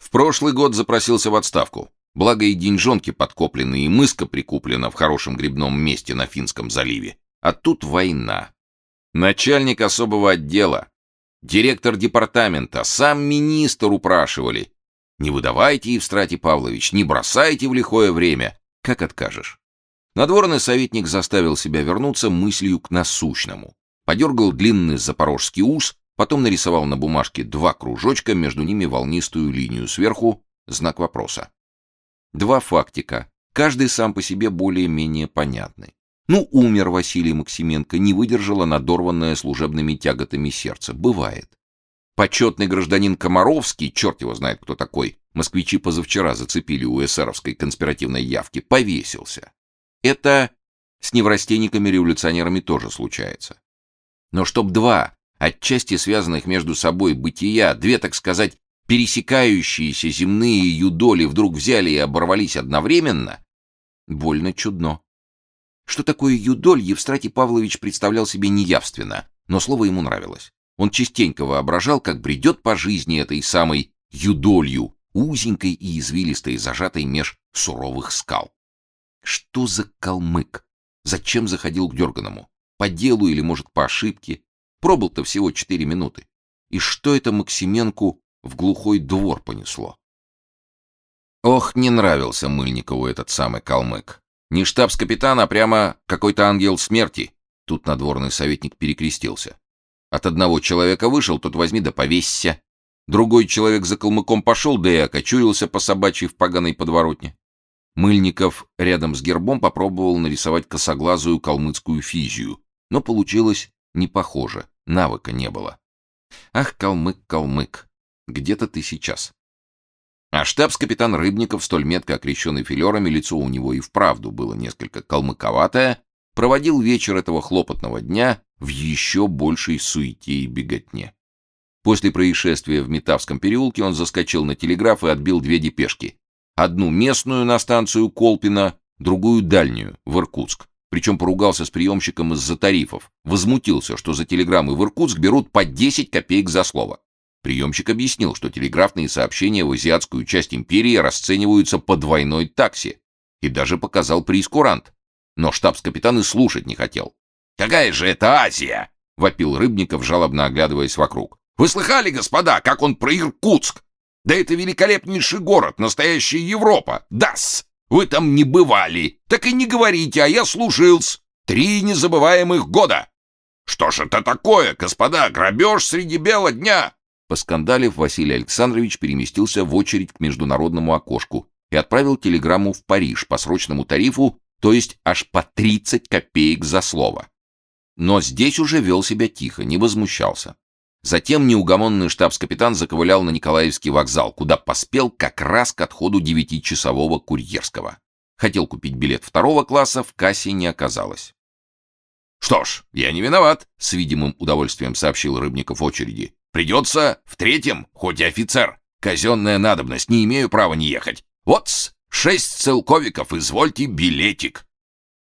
В прошлый год запросился в отставку. Благо и деньжонки подкоплены, и мыска прикуплена в хорошем грибном месте на Финском заливе. А тут война. Начальник особого отдела, директор департамента, сам министр упрашивали. Не выдавайте, Евстратий Павлович, не бросайте в лихое время. Как откажешь? Надворный советник заставил себя вернуться мыслью к насущному. Подергал длинный запорожский ус, потом нарисовал на бумажке два кружочка, между ними волнистую линию сверху, знак вопроса. Два фактика, каждый сам по себе более-менее понятный. Ну, умер Василий Максименко, не выдержало надорванное служебными тяготами сердце. Бывает. Почетный гражданин Комаровский, черт его знает кто такой, москвичи позавчера зацепили у эсеровской конспиративной явки, повесился. Это с неврастенниками-революционерами тоже случается. Но чтоб два, отчасти связанных между собой бытия, две, так сказать, пересекающиеся земные юдоли вдруг взяли и оборвались одновременно, больно чудно. Что такое юдоль, Евстратий Павлович представлял себе неявственно, но слово ему нравилось. Он частенько воображал, как бредет по жизни этой самой юдолью, узенькой и извилистой, зажатой меж суровых скал. Что за калмык? Зачем заходил к Дерганому? По делу или, может, по ошибке? Пробыл-то всего четыре минуты. И что это Максименку в глухой двор понесло? Ох, не нравился Мыльникову этот самый калмык. Не штабс-капитан, а прямо какой-то ангел смерти. Тут надворный советник перекрестился. От одного человека вышел, тот возьми да повесься. Другой человек за калмыком пошел, да и окочурился по собачьей в поганой подворотне. Мыльников рядом с гербом попробовал нарисовать косоглазую калмыцкую физию, но получилось не похоже, навыка не было. Ах, калмык, калмык, где-то ты сейчас. А штабс-капитан Рыбников, столь метко окрещенный филерами, лицо у него и вправду было несколько калмыковатое, проводил вечер этого хлопотного дня в еще большей суете и беготне. После происшествия в Метавском переулке он заскочил на телеграф и отбил две депешки. Одну местную на станцию Колпино, другую дальнюю, в Иркутск. Причем поругался с приемщиком из-за тарифов. Возмутился, что за телеграммы в Иркутск берут по 10 копеек за слово. Приемщик объяснил, что телеграфные сообщения в азиатскую часть империи расцениваются по двойной таксе. И даже показал прейскурант. Но штабс-капитан и слушать не хотел. «Какая же это Азия?» — вопил Рыбников, жалобно оглядываясь вокруг. «Вы слыхали, господа, как он про Иркутск? Да это великолепнейший город, настоящая Европа! Дас! Вы там не бывали! Так и не говорите, а я слушался. Три незабываемых года! Что ж это такое, господа, грабеж среди бела дня?» Поскандалив, Василий Александрович переместился в очередь к международному окошку и отправил телеграмму в Париж по срочному тарифу, то есть аж по 30 копеек за слово. Но здесь уже вел себя тихо, не возмущался. Затем неугомонный штабс-капитан заковылял на Николаевский вокзал, куда поспел как раз к отходу девятичасового курьерского. Хотел купить билет второго класса, в кассе не оказалось. «Что ж, я не виноват», — с видимым удовольствием сообщил Рыбников очереди. Придется в третьем, хоть и офицер. Казенная надобность, не имею права не ехать. вот шесть целковиков, извольте билетик.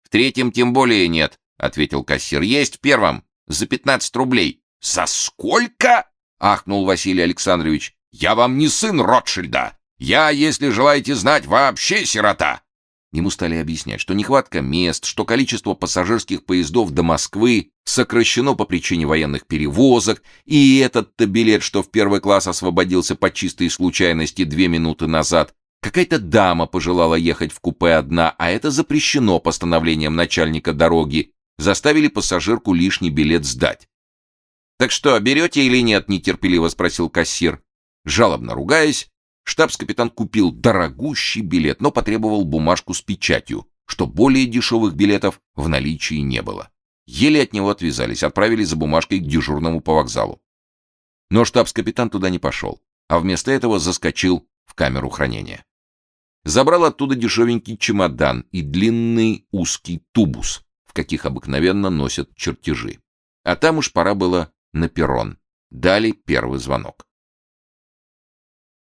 В третьем тем более нет, ответил кассир. Есть в первом, за пятнадцать рублей. За сколько? ахнул Василий Александрович. Я вам не сын Ротшильда. Я, если желаете знать, вообще сирота. Ему стали объяснять, что нехватка мест, что количество пассажирских поездов до Москвы сокращено по причине военных перевозок, и этот-то билет, что в первый класс освободился по чистой случайности две минуты назад, какая-то дама пожелала ехать в купе одна, а это запрещено постановлением начальника дороги, заставили пассажирку лишний билет сдать. «Так что, берете или нет?» — нетерпеливо спросил кассир. Жалобно ругаясь, Штабс-капитан купил дорогущий билет, но потребовал бумажку с печатью, что более дешевых билетов в наличии не было. Еле от него отвязались, отправили за бумажкой к дежурному по вокзалу. Но штабс-капитан туда не пошел, а вместо этого заскочил в камеру хранения. Забрал оттуда дешевенький чемодан и длинный узкий тубус, в каких обыкновенно носят чертежи. А там уж пора было на перрон. Дали первый звонок.